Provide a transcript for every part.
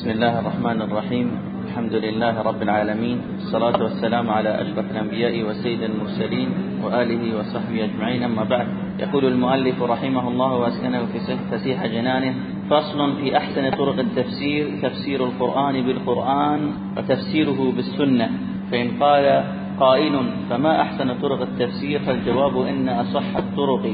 بسم الله الرحمن الرحيم. الحمد لله رب العالمين. الصلاة والسلام على أشرف الأنبياء وسيد المرسلين وآله وصحبه أجمعين. أما بعد يقول المؤلف رحمه الله وأسكنه في فسيح جنانه فصل في أحسن طرق التفسير تفسير القرآن بالقرآن وتفسيره بالسنة. فإن قال قائل فما أحسن طرق التفسير؟ فالجواب إن أصح الطرق.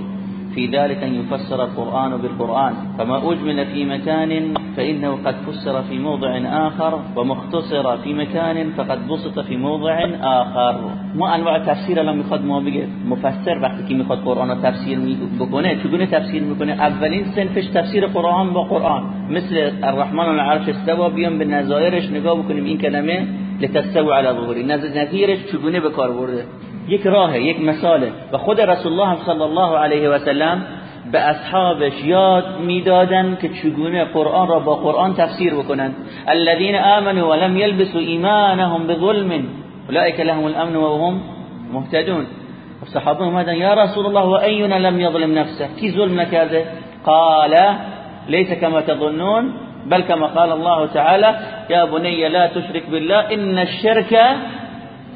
في ذلك أن يفسر القرآن بالقرآن. فما أجمل في مكان فإنه قد فسر في موضع آخر ومختصر في مكان فقد بسط في موضع آخر. ما انواع تفسیر الان می‌خواد ما بگه؟ مفسر وقتی که می‌خواد قرآن رو تفسیر بکنه چگونه تفسیر می‌کنه؟ اولین سنفش تفسیر قرآن با قرآن. مثل الرحمن العرش استوا بیان به نظایرش نگاه بکنیم. این کلمه لتستوی علی ظهوری. نظیرش چگونه به کار برده؟ یک راه یک مثاله. و خود رسول الله صلی الله علیه و سلم به اصحابش یاد می‌دادن که چگونه قرآن را با قرآن تفسیر بکنن الذين آمنوا ولم يلبسوا ایمانهم بظلم. اولئک لهم الامن وهم مهتدون. الصحابه اومدن یا رسول الله و اینا لم يظلم نفسه؟ کی ظلم نکرده؟ قال ليس كما تظنون بل كما قال الله تعالى يا بني لا تشرك بالله ان الشرك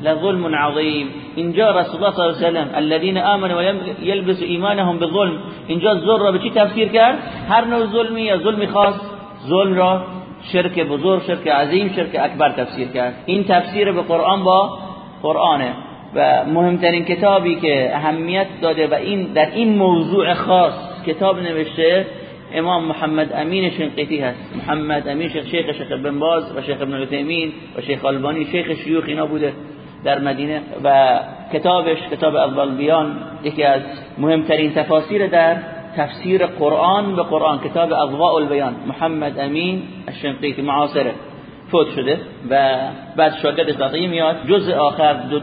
لظلم عظیم. اینجا رسول الله صلی الله علیه و سلم الذين امنوا ويلبسوا ایمانهم بظلم اینجا ظلم را به چی تفسیر کرد؟ هر نوع ظلمی یا ظلمی خاص ظلم را شرک بزرگ شرک عظیم شرک اکبر تفسیر کرد. این تفسیر به قرآن با قرآنه. و مهمترین کتابی که اهمیت داده و این در این موضوع خاص کتاب نوشته امام محمد امین شنقیطی هست. محمد امین شیخ شیخ شیخ بن باز و شیخ ابن عثیمین و شیخ البانی شیخ شیوخ اینا بوده. در مدینه و کتابش کتاب اول بیان یکی از مهمترین تفاسیر در تفسیر قرآن به قرآن کتاب اضواء البیان محمد امین الشنقیطی معاصره فوت شده و بعد شاگردش داده میاد. جزء آخر دو,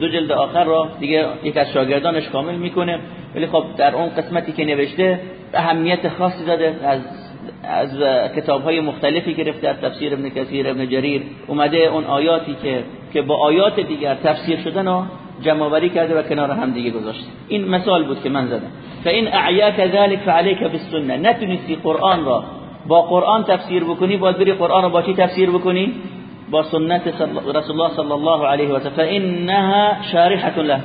دو, جلد آخر را دیگه یک از شاگردانش کامل می‌کنه. ولی خب در اون قسمتی که نوشته اهمیت خاصی داده از از کتاب های مختلفی گرفته از تفسیر ابن کثیر ابن جریر. اومده اون آیاتی که که با آیات دیگر تفسیر شدن و جمع کرده و کنار هم دیگه گذاشته. این مثال بود که من زدم. فان اعیاک ذلك فعليك بالسنه نتونستی قرآن را با قرآن تفسیر بکنی باید بری قرآن را با چی تفسیر بکنی؟ با سنت رسول الله صلی الله علیه و سلم فانها شارحه له.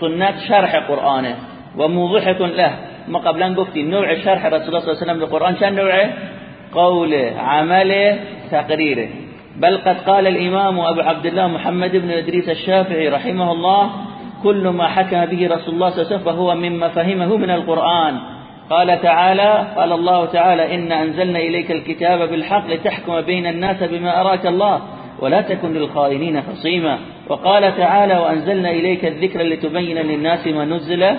سنت شرح قرآنه و موضحه له. ما قبلا گفتیم نوع شرح رسول الله صلی الله علیه و سلم للقرآن چند نوعه؟ قول عمل تقريره بل قد قال الإمام أبو عبد الله محمد بن إدريس الشافعي رحمه الله كل ما حكم به رسول الله صلى الله عليه وسلم فهو مما فهمه من القرآن. قال تعالى قال الله تعالى إن أنزلنا إليك الكتاب بالحق لتحكم بين الناس بما أراك الله ولا تكن للخائنين خصيما. وقال تعالى وأنزلنا إليك الذكر لتبين للناس ما نزل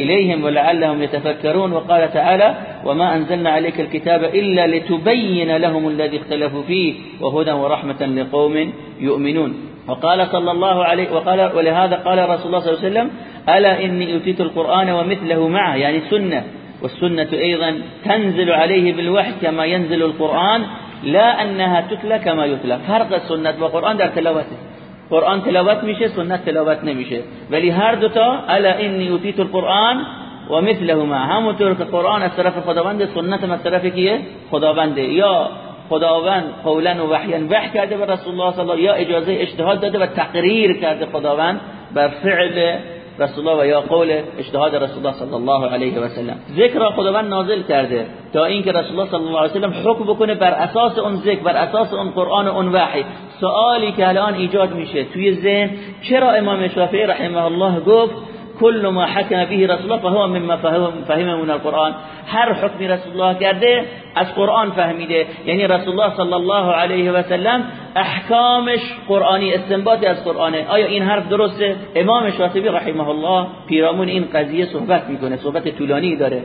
إليهم ولعلهم يتفكرون وقال تعالى وما أنزلنا عليك الكتاب إلا لتبين لهم الذي اختلفوا فيه وهدى ورحمة لقوم يؤمنون. وقال صلى الله عليه وقال ولهذا قال رسول الله صلى الله عليه وسلم ألا إني أتيت القرآن ومثله معه يعني سنة والسنة أيضا تنزل عليه بالوحي كما ينزل القرآن لا أنها تتلى كما يتلى. فرق السنة والقرآن در تلاوته. قرآن تلاوت میشه سنت تلاوت نمیشه. ولی هر دوتا الا انی اوتیت القرآن و مثلهما. همونطور که قرآن از طرف خداوند سنت از طرف کیه؟ خداونده. یا خداوند قولا و وحیا وحی کرده به رسول الله صلی الله یا اجازه اجتهاد داده و تقریر کرده خداوند بر فعل رسول الله و یا قول اجتهاد رسول الله صلی الله علیه و سلم. ذکر خداوند نازل کرده تا اینکه رسول الله صلی الله علیه و سلم حکم بکنه بر اساس اون ذکر بر اساس اون قرآن و اون وحی. سوالی که الان ایجاد میشه توی ذهن چرا امام شافعی رحمه الله گفت كل ما حكم به رسول الله فهو مما فهم من القرآن. هر حکم رسول الله کرده از قرآن فهمیده. یعنی رسول الله صلی الله علیه و سلم احکامش قرآنی استنباط از قرآنه. آیا این حرف درسته؟ امام شاطبی رحمه الله پیرامون این قضیه صحبت می‌کنه صحبت طولانی داره.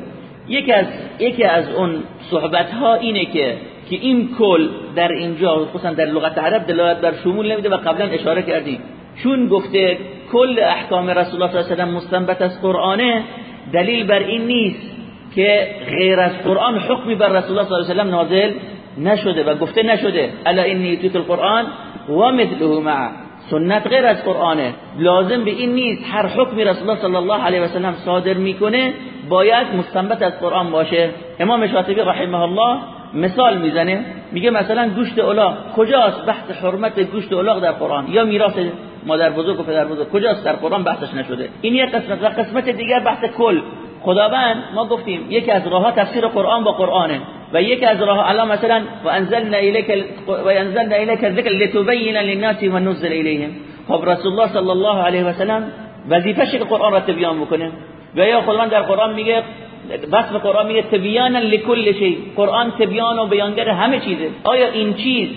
یکی از یکی از اون صحبت ها اینه که که این کل در اینجا خصوصا در لغت عرب دلالت بر شمول نمیده و قبلا اشاره کردیم. چون گفته کل احکام رسول الله صلی الله علیه و مستنبت از قرآنه دلیل بر این نیست که غیر از قرآن حکمی بر رسول الله صلی الله علیه و نازل نشده و گفته نشده. الا انی توت القرآن و مثله مع سنت غیر از قرآنه. لازم به این نیست هر حکمی رسول الله صلی الله علیه و سلم صادر می‌کنه باید مستنبت از قرآن باشه. امام شاطبی رحمه الله مثال می‌زنه. میگه مثلا گوشت الاغ کجاست بحث حرمت گوشت الاغ در قرآن؟ یا میراث مادر بزرگ و پدر بزرگ. کجاست؟ در قرآن بحثش نشده. این یک قسمت و قسمت دیگر بحث کل. خداوند ما گفتیم یکی از راه تفسیر قرآن با قرآنه و یکی از راه الان مثلا و انزلنا الیک و انزلنا الیک الذکر لتبین للناس و نزل الیهم. خب رسول الله صلی الله علیه و سلم وظیفه که قرآن را تبیان بکنه. و یا خداوند در قرآن میگه وصف قرآن میگه تبیانا لكل شیء قرآن تبیان و بیانگر همه چیزه. آیا این چیز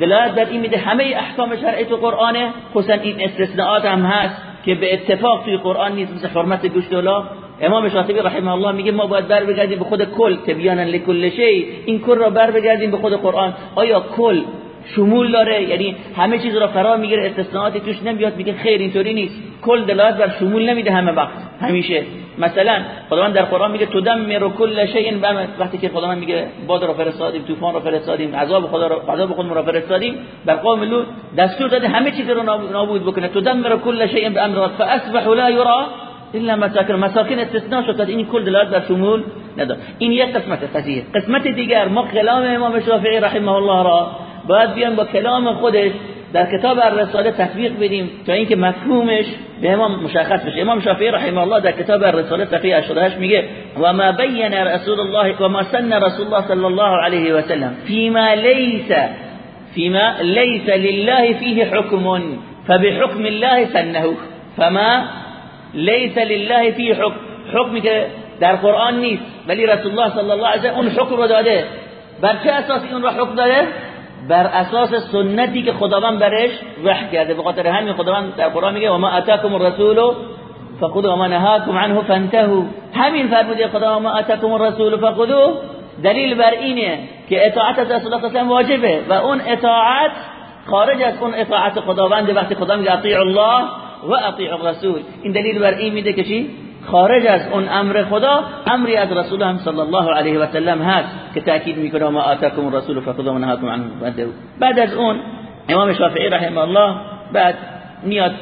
دلالت بر این میده همه احکام شرعی تو قرآنه. خصوصا این استثناءات هم هست که به اتفاق توی قرآن نیست مثل حرمت گوشت اولا امام شاطبی رحمه الله میگه ما باید بر بگردیم به خود کل. تبیانا لكل شیء. این کل را بر بگردیم به خود قرآن. آیا کل شمول داره؟ یعنی همه چیز را فرا می‌گیره استثناءاتی توش نمیاد میگه خیر اینطوری نیست. کل دلالت بر شمول نمیده همه وقت. همیشه. مثلا خداوند در قرآن میگه تدمر کل شیء وقتی که خداوند میگه باد را فرستادیم طوفان را فرستادیم عذاب خدا را عذاب خود را فرستادیم بر قوم لوط دستور داده همه چیز رو نابود بکنه. تدمر کل شیء بامر فاصبحوا لا يرى الا مساکن. مساکن استثناء شد این کل دلالت بر شمول نداره این یک قسمت قضیه. قسمت دیگر ما کلام امام شافعی رحمه الله را باید بیان با کلام خودش در کتاب الرساله تطبیق بدیم تا اینکه مفهومش به امام مشخص بشه. امام شافعی رحمه الله در کتاب الرساله صفحه 88 میگه و ما بین رسول الله و ما سن رسول الله صلی الله علیه و سلم فيما ليس فيما ليس لله فيه حكم فبحكم الله سنه. فما ليس لله فيه حكم حکمی که در قرآن نیست ولی رسول الله صلی الله علیه و اون حکم رو داده. بر چه اساسی اون رو حکم داده؟ بر اساس سنتی که خداوند برش وحی کرده. به خاطر همین خداوند در قرآن میگه و ما اتاکم الرسول فخذوا ما نهاکم عنه فانتهوا. همین فرموده خدا و ما اتاکم الرسول فخذوا دلیل بر اینه که اطاعت از رسول الله واجبه و اون اطاعت خارج از اون اطاعت خداوند وقتی خدا میگه اطیع الله و اطیع الرسول. این دلیل بر این میده که چی؟ خارج از اون امر خدا امری از رسول هم صلی الله علیه و سلم هست که تاکید می‌کنه ما آتاکم الرسول فخذوا من نهاکم عنه. بعد از اون امام شافعی رحمه الله بعد میاد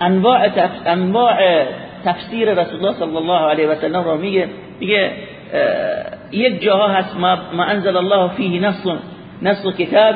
انواع انواع تفسیر رسول الله صلی الله علیه و سلم را میگه. میگه یک جاها هست ما, ما انزل الله فيه نص نص کتاب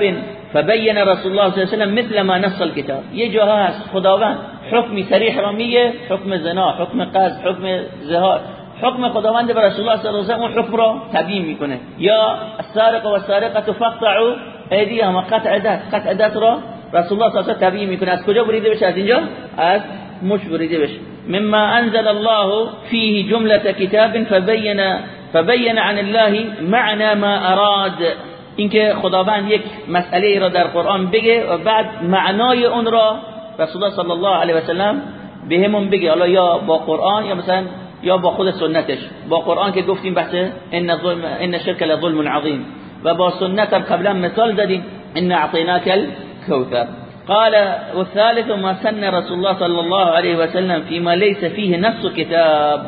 فبين رسول الله صلی الله علیه و سلم مثل ما نص الكتاب. یه جاها هست خداوند حکمی صریح را میگه حکم زنا حکم قذف حکم زهار حکم خداوند به رسول الله صلی الله علیه و اون حکم را تبیین میکنه. یا السارق و السارقه فقطعوا ایدیهم قطع دست قطع دست را رسول الله صلی الله علیه و تبیین میکنه. از کجا بریده بشه؟ از اینجا؟ از مش بریده بشه. مما انزل الله فيه جملة کتاب فبين فبين عن الله معنى ما اراد. اینکه خداوند یک مسئله را در قرآن بگه و بعد معنای اون را رسول الله صلی الله علیه و سلم بهمون بگه. حالا یا با قرآن یا مثلا یا با خود سنتش. با قرآن که گفتیم بحث ان ظلم ان شرک لظلم عظیم. و با سنت قبلا مثال دادیم ان اعطیناک الكوثر قال والثالث ما سن رسول الله صلی الله علیه و سلم فيما ليس فيه نص کتاب.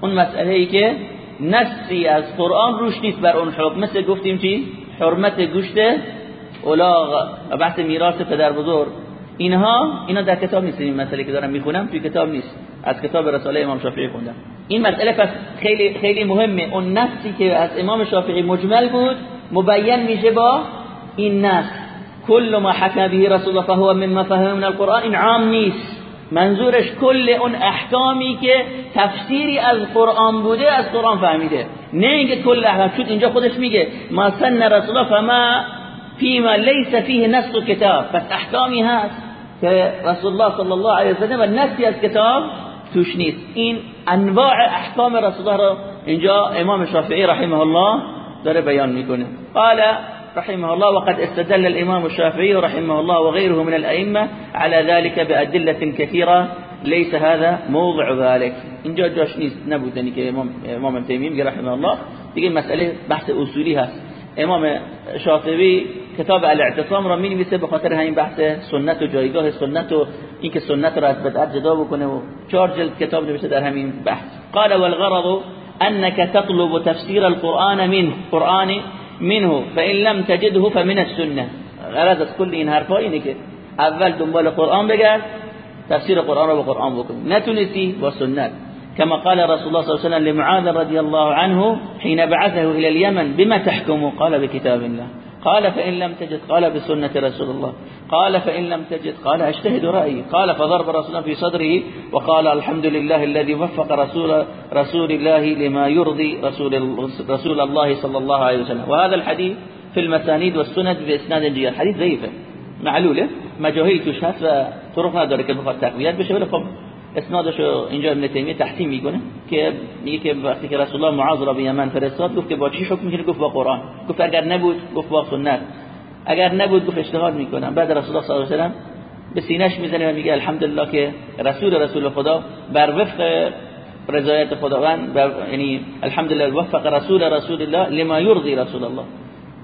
اون مسئله ای که نصی از قرآن روش نیست بر اون حکم. مثل گفتیم چی؟ حرمت گوشت اولاغ و بحث میراث پدر بزرگ. اینها اینا در کتاب نیست این مسئله که دارم می‌خونم توی کتاب نیست. از کتاب رساله امام شافعی خوندم. این مسئله پس خیلی خیلی مهمه. اون نصی که از امام شافعی مجمل بود مبین میشه با این نص. کل ما حکم به رسول الله فهو مما فهم من القرآن این عام نیست. منظورش کل اون احکامی که تفسیری از قرآن بوده از قرآن فهمیده. نه اینکه کل احکام چون اینجا خودش میگه ما سن رسول فما فيما ليس فيه نص کتاب. پس احکامی هست که رسول الله صلی الله علیه و و نصی از کتاب توش نیست. این انواع احکام رسول الله را اینجا امام شافعی رحمه الله داره بیان می‌کنه. قال رحمه الله وقد استدل الإمام الشافعي رحمه الله وغيره من الأئمة على ذلك بأدلة كثيرة. ليس هذا موضع ذلك. اینجا جاش نیست نبودنی که امام إمام تیمیم رحمه الله. دیگه مسئله بحث اصولی إمام شافعی کتاب الاعتصام را می نویسه به خاطر بحث سنت و جایگاه سنت و اینکه سنت را از بدعت جدا بکنه و چهار جلد کتاب نوشته در همین بحث. قال والغرض أنك تطلب تفسير القرآن منه قرآن منه فإن لم تجده فمن السنة. غرض از کل این حرفا اینه که أول دنبال قرآن بگرد تفسیر قرآن را به قرآن بکن نتونستی با سنت كما قال رسول الله صلى الله عليه وسلم لمعاذ رضي الله عنه حين بعثه إلى اليمن بما تحكم؟ قال بكتاب الله. قال فإن لم تجد قال بسنة رسول الله. قال فإن لم تجد قال أجتهد رأيي. قال فضرب رسول الله في صدره وقال الحمد لله الذي وفق رسول رسول الله لما يرضي رسول رسول الله صلى الله عليه وسلم. وهذا الحديث في المسانيد والسند بإسناد جيد. حديث ضعيفه معلوله مجاهی توش هست و طرق نداره که بخواد اسنادش اینجا ابن تیمیه تحسین می‌کنه که میگه که وقتی که رسول الله معاذ را به یمن فرستاد گفت که با چی حکم می‌کنه گفت با قرآن. گفت اگر نبود گفت با سنت. اگر نبود گفت اجتهاد می‌کنم. بعد رسول الله صلی الله علیه و به سینش می‌زنه و میگه الحمدلله که رسول رسول خدا بر وفق رضایت خداوند یعنی الحمدلله وفق رسول رسول الله لما یرضی رسول الله.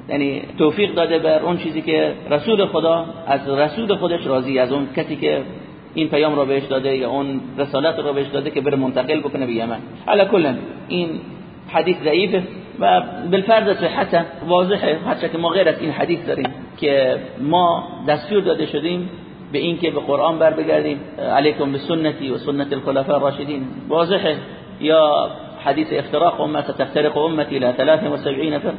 یعنی توفیق داده بر اون چیزی که رسول خدا از رسول خودش راضی از اون کسی که این پیام را بهش داده یا اون رسالت را بهش داده که بره منتقل بکنه به یمن. علا کلا این حدیث ضعیفه و بالفرض صحت واضحه حتی که ما غیر از این حدیث داریم که ما دستور داده شدیم به این که به قرآن بر بگردیم علیکم به سنتی و سنت الخلفاء الراشدین. واضحه. یا حدیث افتراق امت تفترق امتی الى 73 فرقه.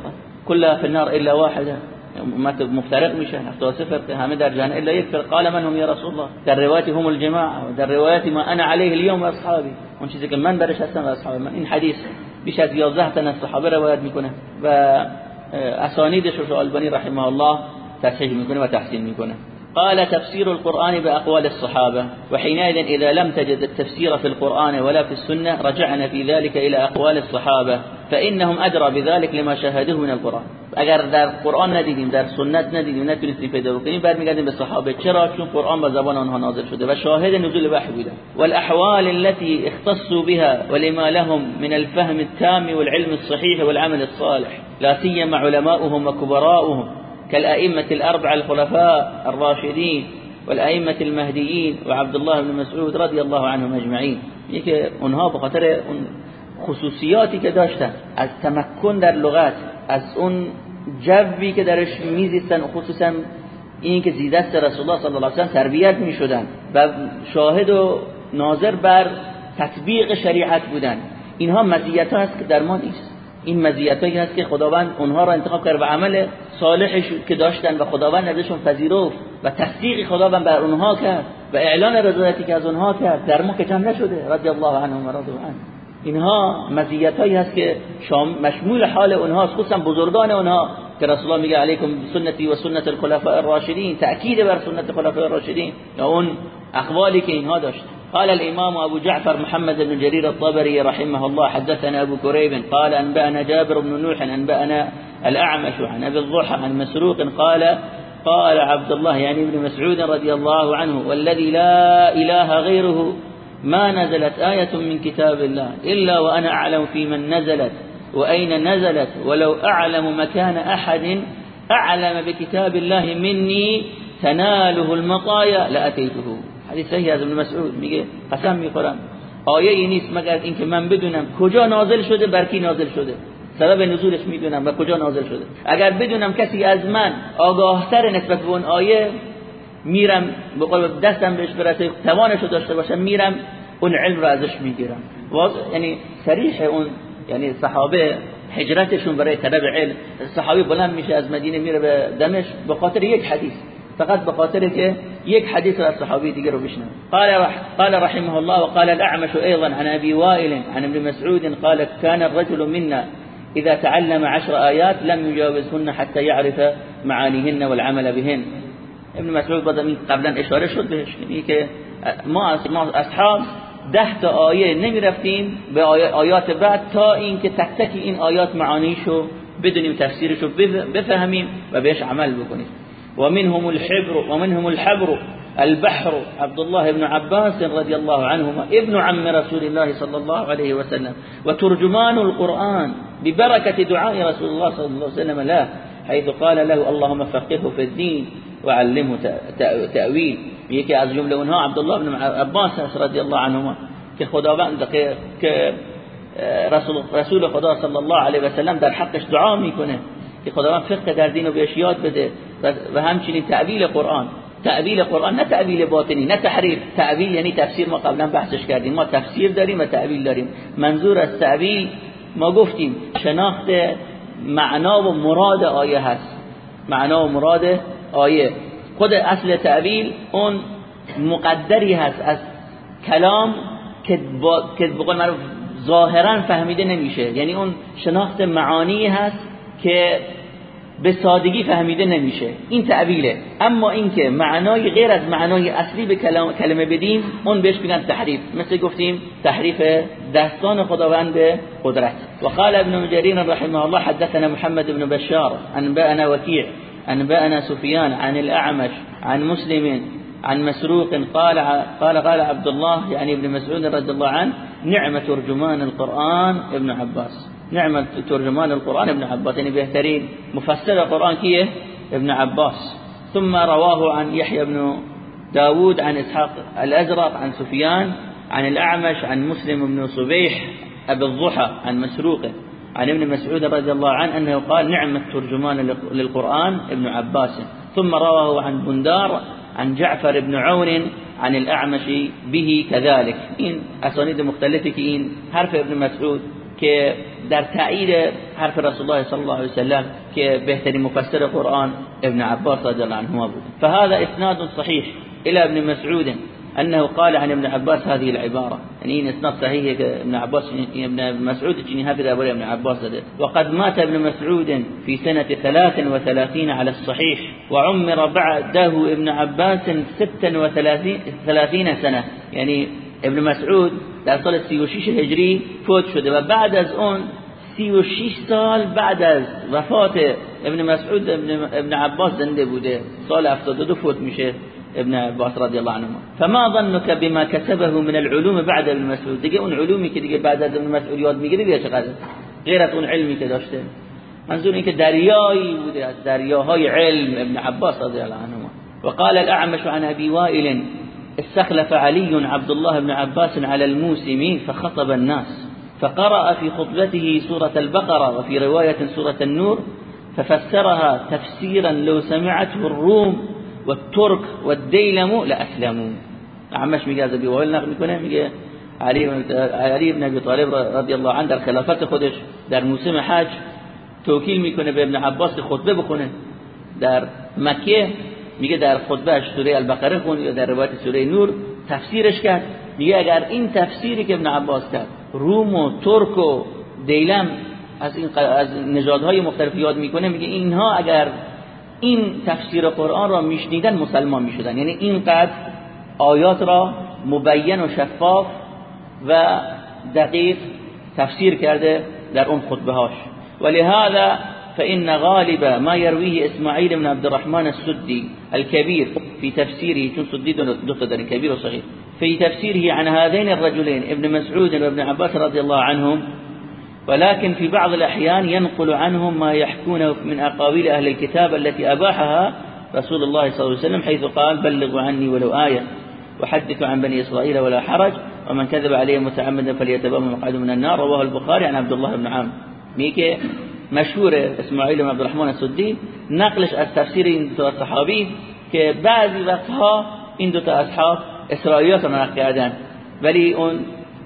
كلها في النار الا واحده. امت مفترق میشن 73 فرقه همه در جهنم الا یک فرقه قال من هم یا رسول الله در روایت هم الجماعه در روایت ما انا عليه اليوم و اصحابي اون چیزی که من برش هستم و اصحاب من. این حدیث بیش از 11 تا از صحابه روایت می‌کنه و اسانیدش رو البانی رحمه الله تصحیح می‌کنه و تحسین می‌کنه. قال تفسير القرآن بأقوال الصحابة وحينئذ إذا لم تجد التفسير في القرآن ولا في السنة رجعنا في ذلك إلى أقوال الصحابة فإنهم أدرى بذلك لما شاهدوه من القرآن. اگر در قرآن ندیدیم در سنت ندیدیم نتونستیم پیدا بکنیم بعد به صحابه چرا؟ چون قرآن به زبان آنها نازل شده و شاهد نزول وحی بوده. والأحوال التي اختصوا بها ولما لهم من الفهم التام والعلم الصحيح والعمل الصالح لا سيما علماؤهم وكبراؤهم. كالأئمة الأربعة الخلفاء الراشدين والأئمة المهديين وعبد الله بن مسعود رضي الله عنهم أجمعين. يك اونها به خاطر اون خصوصیاتی که داشتن از تمکن در لغت از اون جوی که درش میزیستن خصوصا این که زیدست رسول الله صلی الله علیه و تربیت می‌شدن و شاهد و ناظر بر تطبیق شریعت بودن. اینها مزیت هست که در ما نیست. این مزیتایی هست که خداوند اونها را انتخاب کرد و عمل صالحش که داشتن و خداوند ازشون پذیرفت و تصدیق خداوند بر اونها کرد و اعلان رضایتی که از اونها کرد در ما که کم نشده؟ رضی الله عنهم و رضی عنه. اینها مزیتایی هست که مشمول حال اونها خصوصا بزرگان اونها که رسول الله میگه علیکم سنتی و سنت الخلفاء الراشدین تأکید بر سنت الخلفاء الراشدین. یا اون اقوالی که اینها داشت قال الإمام أبو جعفر محمد بن جرير الطبري رحمه الله حدثنا أبو كريب قال أنبأنا جابر بن نوح أنبأنا الأعمش عن أبي الضحى عن مسروق قال قال عبد الله يعني ابن مسعود رضي الله عنه والذي لا إله غيره ما نزلت آية من كتاب الله إلا وأنا أعلم في من نزلت وأين نزلت ولو أعلم مكان أحد أعلم بكتاب الله مني تناله المطايا لأتيته. حدیث صحیح از ابن مسعود میگه قسم می‌خورم. آیه ای نیست مگر اینکه من بدونم کجا نازل شده بر کی نازل شده. سبب نزولش می‌دونم و کجا نازل شده. اگر بدونم کسی از من آگاهتر نسبت به اون آیه میرم به قول دستم بهش برسه توانشو داشته باشم میرم اون علم رو ازش می‌گیرم. یعنی صریح اون یعنی صحابه هجرتشون برای طلب علم صحابی بلند میشه از مدینه میره به دمشق به خاطر یک حدیث. فقط به خاطر که یک حدیث از صحابی دیگه رو بشنوه. قال رح قال رحمه الله وقال الاعمش ايضا عن ابي وائل عن ابن مسعود قال كان الرجل منا اذا تعلم عشر آيات لم يجاوزهن حتى يعرف معانيهن والعمل بهن. ابن مسعود بعد قبلا اشاره شد بهش یعنی که ما ما اصحاب ده تا آیه نمی رفتیم به آیات بعد تا اینکه تک تک این آیات معانیشو بدونیم تفسیرشو بفهمیم و بهش عمل بکنیم. ومنهم الحبر ومنهم الحبر البحر عبد الله بن عباس رضي الله عنهما ابن عم رسول الله صلى الله عليه وسلم. وترجمان القرآن ببركة دعاء رسول الله صلى الله عليه وسلم له حيث قال له اللهم فقهه في الدين وعلمه تأويل. يكي أز جملة اونها عبدالله بن عباس رضی الله عنهما که خداوند که رسول رسول خدا صلی الله علیه و سلم در حقش دعا میکنه. که فقه در دین رو بهش بده. و همچنین تعویل قرآن. تعویل قرآن نه تعویل باطنی نه تحریف. تعویل یعنی تفسیر. ما قبلا بحثش کردیم. ما تفسیر داریم و تعویل داریم. منظور از تعویل ما گفتیم شناخت معنا و مراد آیه هست. معنا و مراد آیه. خود اصل تعبیل اون مقدری هست از کلام که با که ظاهرا فهمیده نمیشه. یعنی اون شناخت معانی هست که به سادگی فهمیده نمیشه. این تعبیله اما اینکه معنای غیر از معنای اصلی به کلمه بدیم اون بهش میگن تحریف. مثل گفتیم تحریف دستان خداوند قدرت. و قال ابن جرير رحمه الله حدثنا محمد بن بشار انبأنا وكيع انبأنا سفيان عن الاعمش عن مسلم عن مسروق قال قال قال عبد الله يعني ابن مسعود رضي الله عنه نعم ترجمان القرآن ابن عباس. نعم ترجمان القرآن ابن عباس يعني بهترين مفسر القرآن كيه؟ ابن عباس. ثم رواه عن يحيى بن داود عن إسحاق الأزرق عن سفيان عن الأعمش عن مسلم بن صبيح أبي الضحى عن مسروق عن ابن مسعود رضي الله عنه أنه قال نعم الترجمان للقرآن ابن عباس. ثم رواه عن بندار عن جعفر بن عون عن الأعمش به كذلك. این اسانید مختلفی که این حرف ابن مسعود. که در تأیید حرف رسول الله صلی الله علیه وسلم که بهترین مفسر قرآن ابن عباس رضی الله عنهما بود. فهذا اسناد صحيح إلى ابن مسعود أنه قال عن ابن عباس هذه العبارة. يعني إن إسناد صحيح ابن عباس ابن مسعود جني هكذا أبو ابن عباس وقد مات ابن مسعود في سنة ثلاث وثلاثين على الصحيح وعمر بعده ابن عباس ستا وثلاثين سنة. يعني ابن مسعود در سال 36 هجری فوت شده و بعد از اون 36 سال بعد از وفات ابن مسعود ابن, ابن عباس زنده بوده. سال 72 فوت میشه ابن عباس رضی الله عنه فما ظنك بما كسبه من العلوم بعد ابن مسعود؟ دیگه اون علومی که دیگه بعد از ابن مسعود یاد می‌گیره دیگه چقدر؟ غیر اون علمی که داشته. منظور این که دریایی بوده از دریاهای علم ابن عباس رضی الله عنه وقال الاعمش عن ابي وائل استخلف علي عبد الله بن عباس على الموسم فخطب الناس فقرأ في خطبته سورة البقرة وفي رواية سورة النور ففسرها تفسيرا لو سمعته الروم و ترک و دیلمو لاسلمو عمش میگه ابی وائل نقل میکنه میگه ابن ابی طالب رضی الله عنه در خلافت خودش در موسم حج توکیل میکنه به ابن عباس خطبه بخونه. در مکه میگه در خطبهش سوره البقره خون یا در روایت سوره نور تفسیرش کرد. میگه اگر این تفسیری که ابن عباس کرد روم و ترک و دیلم از این از نژادهای مختلف یاد می‌کنه میگه اینها اگر این تفسیر قرآن را میشنیدن مسلمان می‌شدن. یعنی اینقدر آیات را مبین و شفاف و دقیق تفسیر کرده در اون خطبه هاش ولهذا فإن غالب ما يرويه إسماعيل بن عبد الرحمن السدي الكبير في تفسيره سدي دو در كبير وصغير في تفسيره عن هذين الرجلين ابن مسعود وابن عباس رضي الله عنهم ولكن في بعض الأحيان ينقل عنهم ما يحكونه من أقاويل أهل الكتاب التي أباحها رسول الله صلى الله عليه وسلم حيث قال بلغوا عني ولو آية وحدثوا عن بني إسرائيل ولا حرج ومن كذب عليه متعمدا فليتبوأ مقعده من النار. رواه البخاري عن عبد الله بن عام ميكي؟ مشهور اسماعیل بن عبد الرحمن السدی نقلش از تفسیر این دو صحابی که بعضی وقتها این دو تا اصحاب اسرائیلیات رو نقل کردن. ولی اون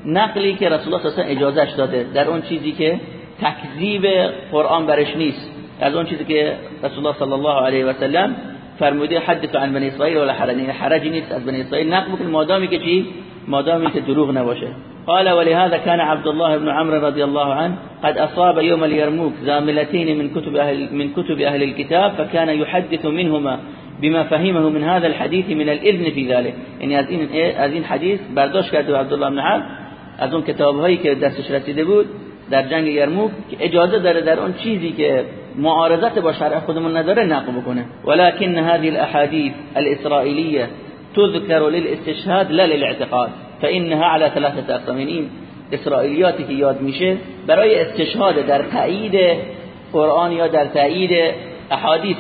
نقلی که رسول الله صلی اجازهش داده در اون چیزی که تکذیب قرآن برش نیست. از اون چیزی که رسول الله صلی الله علیه و سلم فرموده حدث عن بنی اسرائیل ولا حرج. حرجی نیست از بنی اسرائیل. نقل بکن مادامی که چی؟ مادامی که دروغ نباشه. قال ولهذا كان عبد الله بن عمرو رضي الله عنه قد أصاب يوم اليرموك زاملتين من كتب أهل, من كتب أهل الكتاب فكان يحدث منهما بما فهمه من هذا الحديث من الإذن في ذلك. يعني از این حدیث برداشت کرده عبد الله بن عمرو از اون کتاب هایی که دستش رسیده بود در جنگ یرموک که اجازه داره در اون چیزی که معارضت با شرع خودمون نداره نقل بکنه. ولكن هذه الاحاديث الاسرائيليه تذكر للاستشهاد لا للاعتقاد فانها على ثلاثه اقسام این اسرائیلیاتی که یاد میشه برای استشهاد در تایید قرآن یا در تایید احادیث.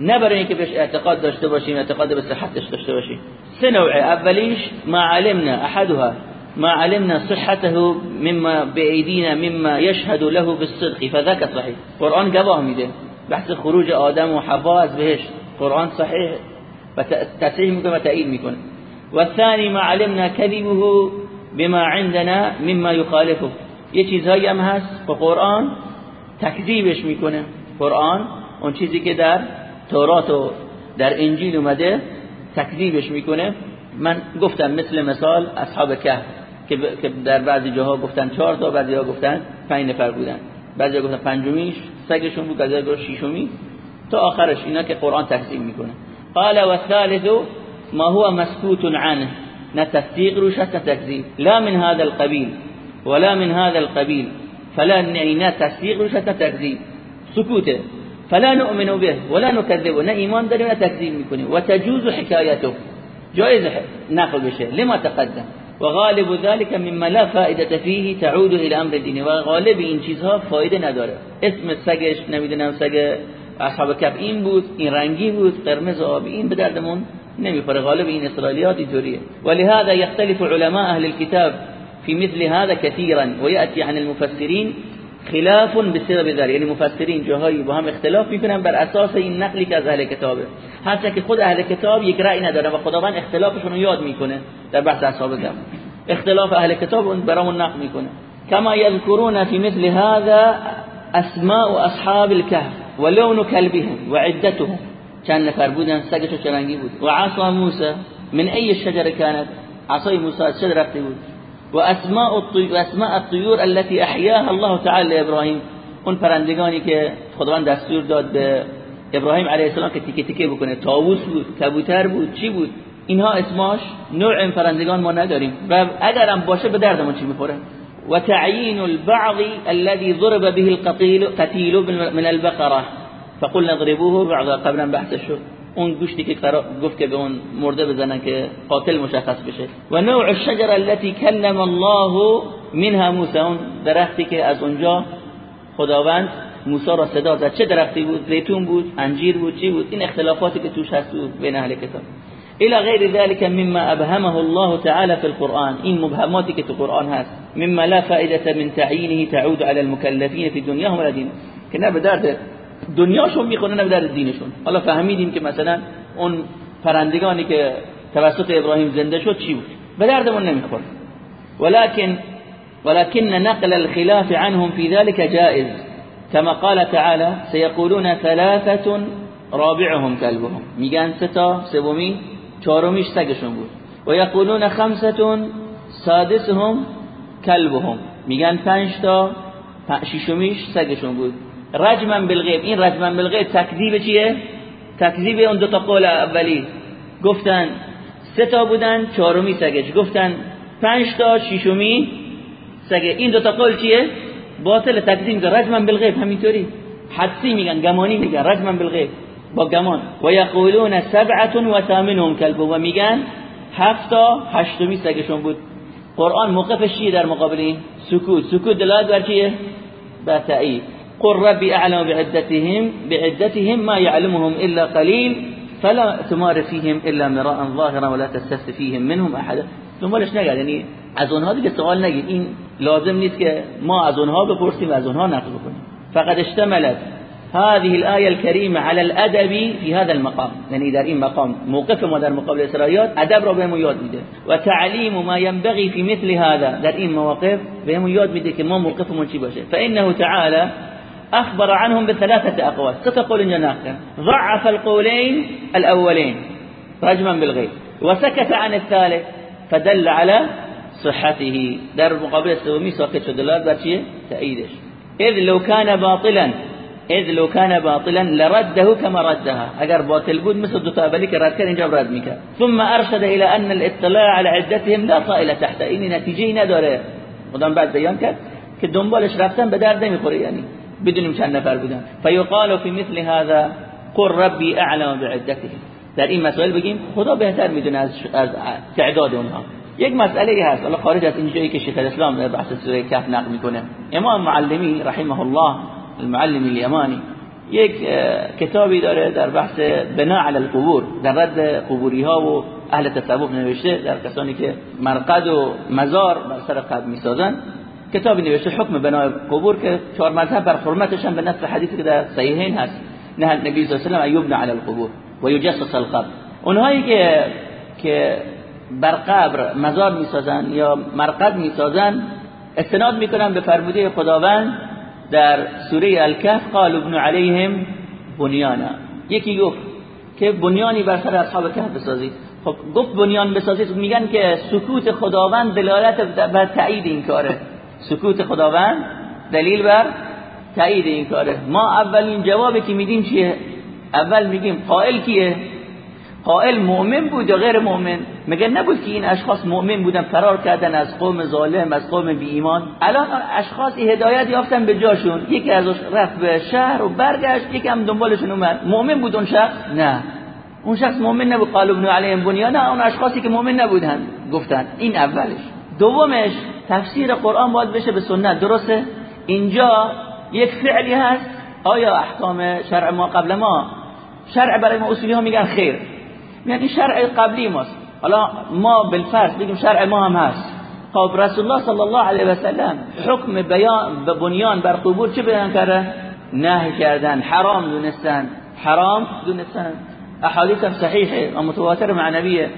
نه برای اینکه بهش اعتقاد داشته باشیم اعتقاد به صحتش داشته باشیم. سه نوع. اولیش ما علمنا احدها. ما علمنا صحته مما بأيدينا مما يشهد له بالصدق فذاك صحيح قرآن گواه میده. بحث خروج آدم و حوا از بهش قرآن صحیح. و تصحیح می‌کنه و تأیید می‌کنه. والثاني ما علمنا كذبه بما عندنا مما يخالفه یه چیزهایی هم هست که قرآن تکذیبش می‌کنه. قرآن اون چیزی که در تورات و در انجیل اومده تکذیبش می‌کنه. من گفتم مثل مثال اصحاب کهف که در بعضی جاها گفتن چهار تا بعضی ها گفتن پنج نفر بودن. بعضی ها گفتن پنجمیش سگشون بود بعضی ها ششمی تا آخرش اینا که قرآن تکذیب می‌کنه. قال والثالث ما هو مسكوت عنه. نه تصدیق روش لا من هذا القبيل ولا من هذا القبيل. فلا نه تصدیق روش هست سکوته فلا نؤمن به ولا نكذبه نه ایمان داریم نه تکذیب می‌کنیم. و تجوز حکایته نقل بشه. لما تقدم. وغالب ذلك مما لا فائده فيه تعود الى امر الدين. و غالب این چیزها فایده نداره. اسم سگش نمی‌دونم سگ اصحاب کف این بود این رنگی بود قرمز آبی این به دردمون نمی‌خوره غالب این اسرائیلیات اینطوریه ولهذا يختلف علماء اهل الكتاب في مثل هذا كثيرا وياتي عن المفسرين خلاف بسبب ذلك. یعنی مفسرین جاهایی با هم اختلاف می‌کنن بر اساس این نقلی که از اهل کتابه. حتی که خود اهل کتاب یک رأی نداره و خداوند اختلافشون رو یاد می‌کنه در بحث اصحاب کهف اختلاف اهل کتاب اون برامون نقل می‌کنه. كما يذكرون في مثل هذا اسماء اصحاب الكهف. ولون كلبهم وعدتهم. چند نفر بودن سگش چرنگی بود. و عصا موسى من ای شجره كانت؟ عصای موسی از چه درختی بود. و اسماء الطيور اسماء الطيور التي احياها الله تعالى لابراهيم اون پرندگانی که خداوند دستور داد به ابراهیم علیه السلام که تیکه تیکه بکنه. طاووس بود کبوتر بود چی بود؟ اینها اسماش نوع این پرندگان ما نداریم. و اگر هم باشه به دردمون چی می‌خوره؟ و تعیین البعض الذي ضرب به القتيل قتيل من البقره فقلنا اضربوه بعد قبلا بحث شد. اون گوشتی که گفت که به اون مرده بزنن که قاتل مشخص بشه. و نوع الشجره التي كلم الله منها موسى. اون درختی که از اونجا خداوند موسی را صدا زد. چه درختی بود؟ زیتون بود؟ انجیر بود؟ چی بود؟ این اختلافاتی که توش هست بین اهل کتاب. الى غیر ذلك مما ابهمه الله تعالى في القرآن. این مبهماتی که تو قرآن هست مما لا فائده من تعیینه تعود على المكلفين في دنیاهم و دین که نه به درد دنیاشون می‌خونه نه به درد دینشون. حالا فهمیدیم که مثلا اون پرندگانی که توسط ابراهیم زنده شد چی بود؟ به دردمون نمی‌خوره. ولكن ولكن نقل الخلاف عنهم في ذلك جائز. كما قال تعالى سيقولون ثلاثة رابعهم كلبهم. میگن ستا سومی چهارمیش سگشون بود. و یقولون خمسة سادسهم كلبهم میگن پنج تا ششمیش سگشون بود. رجما بالغیب. این رجما بالغیب تکذیب چیه؟ تکذیب اون دو تا قول اولی. گفتن سه تا بودن چهارمی سگش. گفتن پنج تا ششمی سگه این دو تا قول چیه؟ باطل تکذیب. رجما بالغیب همینطوری. حدسی میگن گمانی میگن. رجما بالغیب. با گمان. و یقولون سبعه و ثامنهم کلب و میگن هفت تا هشتمی سگشون بود. قرآن موقفش چیه در مقابل این؟ سکوت. سکوت دلالت بر چیه؟ با تأیید. قل ربي اعلم بعدتهم بعدتهم ما يعلمهم الا قليل فلا تمار فيهم الا مراء ظاهرا ولا تستفت فيهم منهم احدا دنبالش نگرد. یعنی از اونها دیگه سوال نگیر این لازم نیست که ما از اونها بپرسیم از اونها نقل بکنیم. فقد اشتملت هذه الآية الكريمة على الأدب في هذا المقام. يعني در این مقام موقف ما در مقابل اسرائیلات أدب را بهمون یاد میده و تعلیم ما ينبغي في مثل هذا در این مواقف بهمون یاد میده که ما موقفمون چی باشه. فإنه تعالى أخبر عنهم بثلاثة أقوال. ستقول إن ضعف القولين الأولين. رجما بالغيب. وسكت عن الثالث. فدل على صحته. در مقابل السومي ساكت شد. دلالت بر چیه إذ لو كان باطلا اذ لو كان باطلا لرده كما ردها اگر باطل بود مثل دو تا که رد کرد اینجا رد می‌کرد ثم ارشد الى ان الاطلاع على عدتهم لا طائل تحت. این نتیجه نداره خدام بعد بیان کرد که دنبالش رفتن به درد نمی‌خوره یعنی بدونیم چند نفر بودن. فیقال فی مثل هذا قل ربی اعلم بعدتهم. در این مسائل بگیم خدا بهتر می‌دونه از, از تعداد اونها. یک مسئله هست. حالا خارج از اینجایی که شیخ الاسلام در بحث سوره کهف نقل می‌کنه. امام معلمی رحمه الله المعلم الیمانی یک کتابی داره در بحث بنا علی القبور در رد قبوری ها و اهل تصوف نوشته در کسانی که مرقد و مزار بر سر قبر می‌سازن. کتابی نوشته حکم بنای قبور که چهار مذهب بر حرمتش هم به حدیثی که در صحیحین هست. نه نبی صلی الله علیه و آله علی القبور و یجسس القبر. اونهایی که که بر قبر مزار می‌سازن یا مرقد می‌سازن استناد می‌کنن به فرموده خداوند در سوره الکهف قال ابن علیهم بنیانا. یکی گفت که بنیانی بر سر اصحاب کهف بسازید. خب گفت بنیان بسازید میگن که سکوت خداوند دلالت بر تایید این کاره. سکوت خداوند دلیل بر تایید این کاره. ما اولین جوابی که میدیم چیه؟ اول میگیم قائل کیه؟ قائل مؤمن بود یا غیر مؤمن؟ مگه نبود که این اشخاص مؤمن بودن فرار کردن از قوم ظالم از قوم بی ایمان الان اشخاصی هدایت یافتن به جاشون. یکی از رفت به شهر و برگشت یکی هم دنبالشون اومد. مؤمن بود اون شخص؟ نه. اون شخص مؤمن نبود. قالوا ابن علیهم نه اون اشخاصی که مؤمن نبودن گفتن. این اولش. دومش تفسیر قرآن باید بشه به سنت. درسته؟ اینجا یک فعلی هست. آیا احکام شرع ما قبل ما؟ شرع برای ما اصولی ها میگن خیر. یعنی شرع قبلی ماست. حالا ما بالفرض بگیم شرع ما هم هست. خب رسول الله صلی الله علیه و سلم حکم بیان به بنیان بر قبور چه بیان کرده؟ نهی کردن. حرام دونستن. حرام دونستن. احادیث هم صحیحه و متواتر معنویه.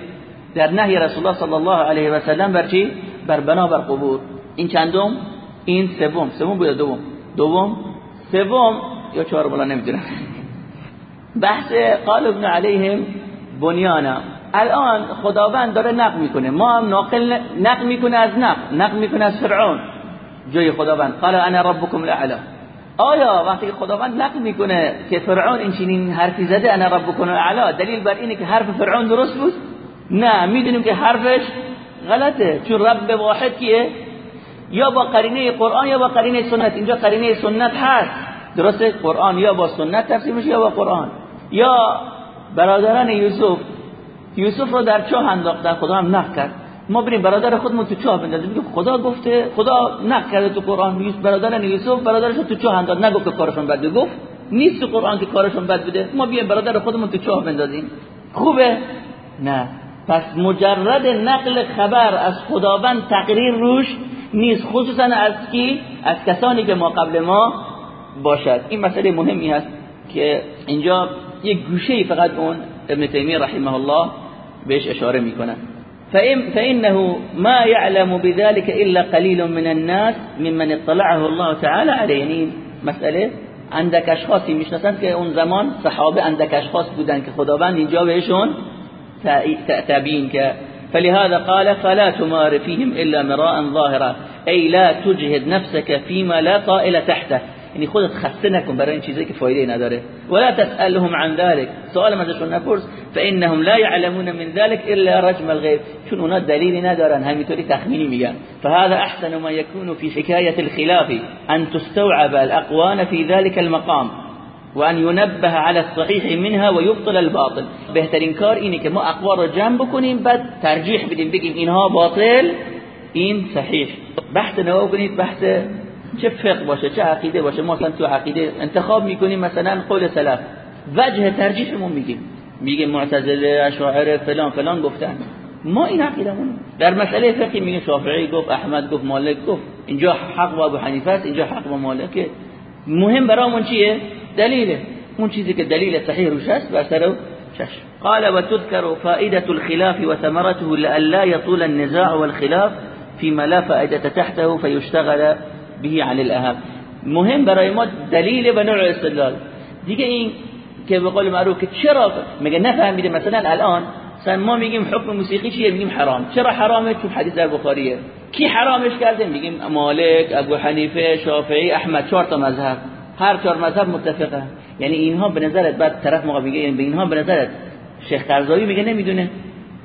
در نهی رسول الله صلی الله علیه و سلم بر چی؟ بر بنا بر قبور این چندم؟ این سوم. سوم بود دوم. دوم؟ سوم؟ یا چهار بلا نمی‌دونم. بحث قال ابن علیهم بنیانا الان خداوند داره نقل می‌کنه. ما هم ناقل نقل می‌کنه از نقل. نقل می‌کنه از فرعون. جای خداوند. قال انا ربكم الاعلى. آیا وقتی که خداوند نقل می‌کنه که فرعون این چنین حرفی زده انا ربكم الاعلى دلیل بر اینه که حرف فرعون درست بود؟ نه می‌دونیم که حرفش غلطه. چون رب واحد کیه؟ یا با قرینه قرآن یا با قرینه سنت. اینجا قرینه سنت هست. درسته؟ قرآن یا با سنت تفسیر میشه یا با قرآن. یا برادران یوسف یوسف رو در چاه انداختن خدا هم نقل کرد. ما بریم برادر خودمون تو چاه بندازیم. میگه خدا گفته خدا نقل کرده تو قرآن. برادران یوسف برادرش تو چاه انداخت. نگفت که کارشون بده گفت نیست تو قرآن که کارشون بد بده ما بیایم برادر خودمون تو چاه بندازیم. خوبه؟ نه. پس مجرد نقل خبر از خداوند تقریر روش نیست. خصوصا از کی؟ از کسانی که ما قبل ما باشد. این مسئله مهمی هست که اینجا یک گوشه فقط اون ابن تیمیه رحمه الله بهش اشاره میکنه. فإنه ما يعلم بذلك إلا قليل من الناس ممن اطلعه الله تعالى عليه. یعنی مسئله اندک اشخاصی میشناسند که زمان صحابه اندک اشخاص بودن که خداوند اینجا بهشون که فلهذا قال فلا تمار فيهم إلا مراء ظاهرا. أي لا تجهد نفسك فيما لا طائل تحته. یعنی خودت خسته نکن برای این چیزی که فایده نداره. ولا تسالهم عن ذلك. سوال ازشون نپرس. فانهم لا يعلمون من ذلك الا رجم الغيب. چون اونا دلیلی ندارن. همینطوری تخمینی میگن. فهذا احسن ما يكون في حكايه الخلاف. ان تستوعب الاقوان في ذلك المقام. وان ينبه على الصحيح منها ويبطل الباطل. بهترین کار اینه که ما اقوال رو جمع بکنیم بعد ترجیح بدیم بگیم اینها باطل این صحیح. بحث نوا کنید بحث چه فقه باشه چه عقیده باشه ما مثلا تو عقیده انتخاب می‌کنیم مثلا قول سلف. وجه ترجیحمون میگیم. میگیم معتزله اشاعره فلان فلان گفتن. ما این عقیدمون در مسئله فقهی میگه شافعی گفت احمد گفت مالک گفت. اینجا حق با ابو حنیفه است اینجا حق با مالک مهم برامون چیه؟ دلیله. اون چیزی که دلیل صحیح روش هست بر سر چشم. قال وتذكر فائدة الخلاف وثمرته لألا يطول النزاع والخلاف فيما لا فائدة تحته فيشتغل به عن الاهم مهم برای ما دلیل و نوع استدلال. دیگه این که به قول معروف که چرا میگه نفهمیده مثلا الان مثلا ما میگیم حکم موسیقی چیه؟ میگیم حرام. چرا حرامه؟ چون حدیث در بخاریه. کی حرامش کرده؟ میگیم مالک ابو حنیفه شافعی احمد چهار تا مذهب. هر چهار مذهب متفقه یعنی اینها به نظرت بعد طرف موقع میگه یعنی به اینها به نظرت شیخ قرضاوی میگه؟ نمی‌دونه.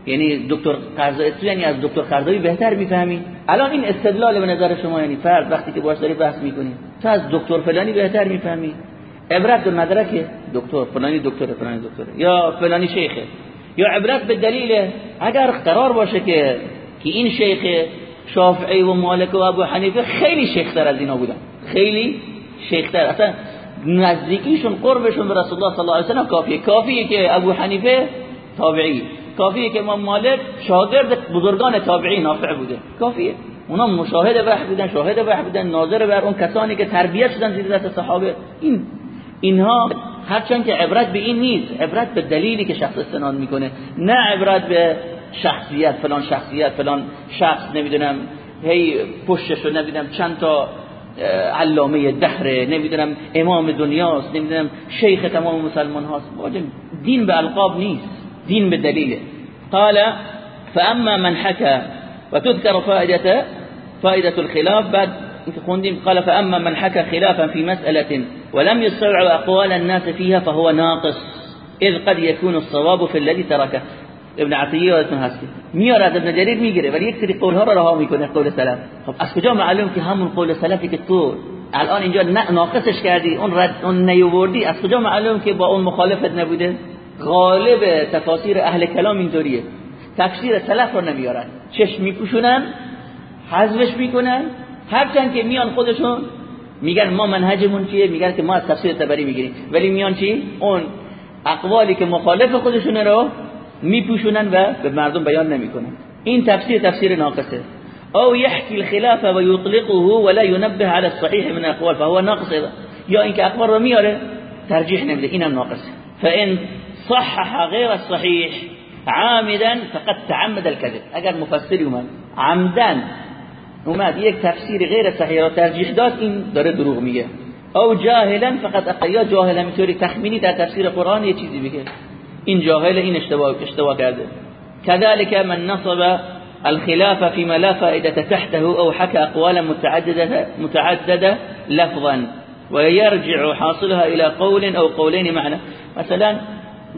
یعنی دکتر قرضاوی یعنی از دکتر قرضاوی بهتر می‌فهمی؟ الان این استدلال به نظر شما یعنی فرد وقتی که باش داری بحث می‌کنی تو از دکتر فلانی بهتر می‌فهمی؟ عبرت به مدرک دکتر فلانی دکتر فلانی دکتر یا فلانی شیخه. یا عبرت به دلیل اگر قرار باشه که که این شیخ شافعی و مالک و ابو حنیفه خیلی شیختر از اینا بودن. خیلی شیختر. اصلا نزدیکیشون قربشون به رسول الله صلی الله علیه و سلم کافیه. کافیه که ابو حنیفه تابعی. کافیه که امام مالک شاگرد بزرگان تابعی نافع بوده. کافیه. اونا مشاهده وحی بودن شاهد وحی بودن ناظر بر اون کسانی که تربیت شدن زیر دست صحابه. این اینها هرچند که عبرت به این نیست عبرت به دلیلی که شخص استناد می‌کنه. نه عبرت به شخصیت فلان شخصیت فلان شخص نمی‌دونم هی پشتشو نمی‌دونم چند تا علامه دهره نمی‌دونم امام دنیاست نمی‌دونم شیخ تمام مسلمان هاست دین به القاب نیست. دین به دلیله قال فأما من حكى وتذكر فائده فائدة الخلاف بعد قال فأما من حكى خلافا في مسألة ولم يستوعب أقوال الناس فيها فهو ناقص إذ قد يكون الصواب في الذي تركه. ابن عطیه یادتون هستی میاد از ابن جریر میگیره ولی یک سری قول ها رو رها میکنه قول سلف خب. از کجا معلوم که همون قول سلفی که تو الآن اینجا ناقصش کردی أون رد أون نیوردی از کجا معلوم که با أون مخالفت نبوده. غالب تفاسیر اهل کلام اینطوریه. تفسیر سلف رو نمیارن. چشم میپوشونن حذفش می‌کنن. هرچند که میان خودشون میگن ما منهجمون چیه؟ میگن که ما از تفسیر تبری می‌گیریم. ولی میان چی؟ اون اقوالی که مخالف خودشونه رو میپوشونن و به مردم بیان نمی‌کنن. این تفسیر تفسیر ناقصه. او يحكي الخلاف ويطلقه ولا ينبه على الصحيح من الاقوال فهو ناقص یا اینکه اقوال رو میاره ترجیح نمیده. اینم ناقصه. فان صحح غير الصحيح. عامدا فقد تعمد الكذب. اگر مفسری اومد عمدن اومد یک تفسیر غیر صحیح را ترجیح داد این داره دروغ میگه أو جاهلا فقط اقیا جاهلا. میتونی تخمینی در تفسیر قرآن یه چیزی بگه. این جاهل این اشتباه اشتباه کرده. كذلك من نصب الخلاف فيما لا فائدة تحته أو حكى أقوالا متعددة, متعددة لفظا. ويرجع حاصلها إلى قول أو قولين معنى. مثلا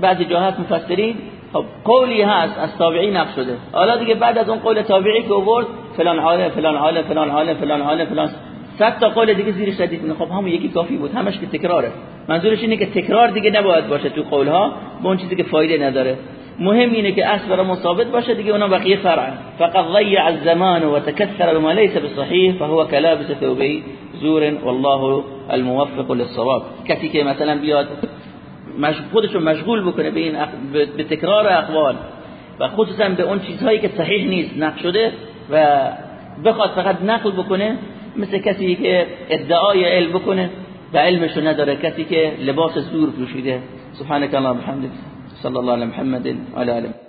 بعض جهات مفسرين خب قولی هست از تابعی نقل شده. حالا دیگه بعد از اون قول تابعی که آورد فلان حاله فلان حاله فلان حاله فلان حاله فلان. صد تا قول دیگه زیرش شدید خب همون یکی کافی بود همش که تکراره. منظورش اینه که تکرار دیگه نباید باشه تو قولها با اون چیزی که فایده نداره. مهم اینه که اصل برای ثابت باشه دیگه اونا بقیه فرع فقط ضيع الزمان وتكثر بما ليس بصحيح فهو كلابس ثوبه زور والله الموفق للصواب. کسی که مثلا بیاد خودشو مشغول بکنه به این به تکرار اقوال. و خصوصا به اون چیزهایی که صحیح نیست نقل شده و بخواد فقط نقل بکنه مثل کسی که ادعای علم بکنه و علمشو نداره. کسی که لباس زور پوشیده. سبحانك اللهم وبحمدك صلى الله على محمد وعلى اله